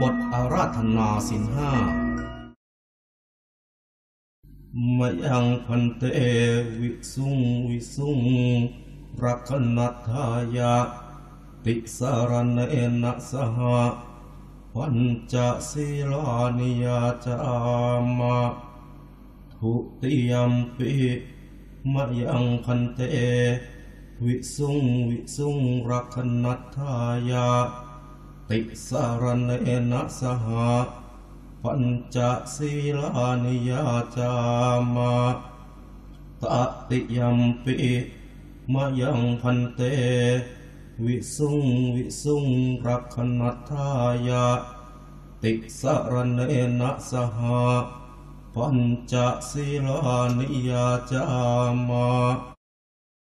บทอาราธนาสินห้ามยังพันเตวิสุงวิสุงรักนัทายะติสารเนนะสหะปัญจศีลานิยาจามะทุติยมปิมยังพันเตวิสุงวิสุงรักนัทายะ ติสารเนนะสหปัญจศีลานิยาจามะตติยัมปิมะยังพันเต วิสุงวิสุงรักขณทายะ ติสารเนนะสหปัญจศีลานิยาจามะ